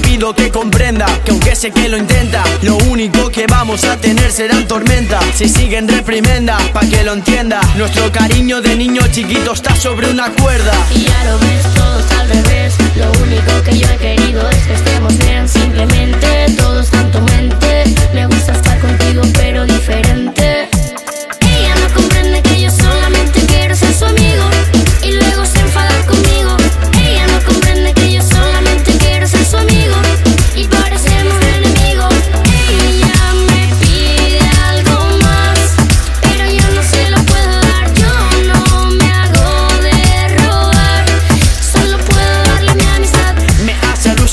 pido que comprenda que aunque sé que lo intenta, lo único que vamos a tener serán tormentas. Si siguen reprimenda, pa' que lo entienda. Nuestro cariño de niño chiquito está sobre una cuerda. Y ya lo ves todos al revés.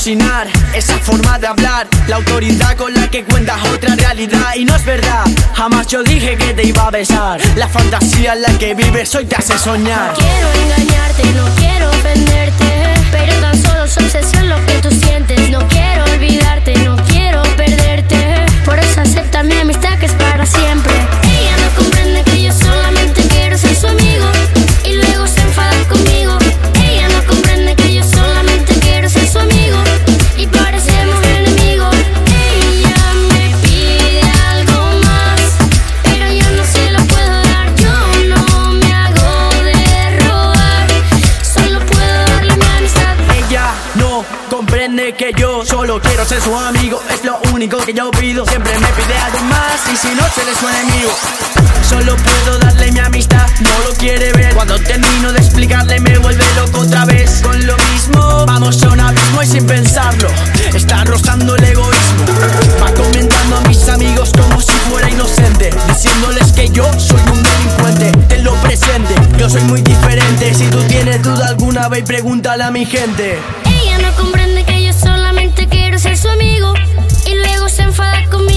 Esa forma de hablar. La autoridad con la que cuentas otra realidad. Y no es verdad, jamás yo dije que te iba a besar. La fantasía en la que vives hoy te hace soñar. Quiero engañarte, no quiero ofenderte, pero tan que yo solo quiero ser su amigo. Es lo único que yo pido. Siempre me pide algo más y si no se le su enemigo. Solo puedo darle mi amistad, no lo quiere ver. Cuando termino de explicarle, me vuelve loco otra vez. Con lo mismo, vamos a un abismo y sin pensarlo. Está rozando el egoísmo. Va comentando a mis amigos como si fuera inocente. Diciéndoles que yo soy un delincuente. En lo presente, yo soy muy diferente. Si tú tienes duda alguna, ve y pregúntale a mi gente. Ella no comprende ser su amigo y luego se enfada conmigo.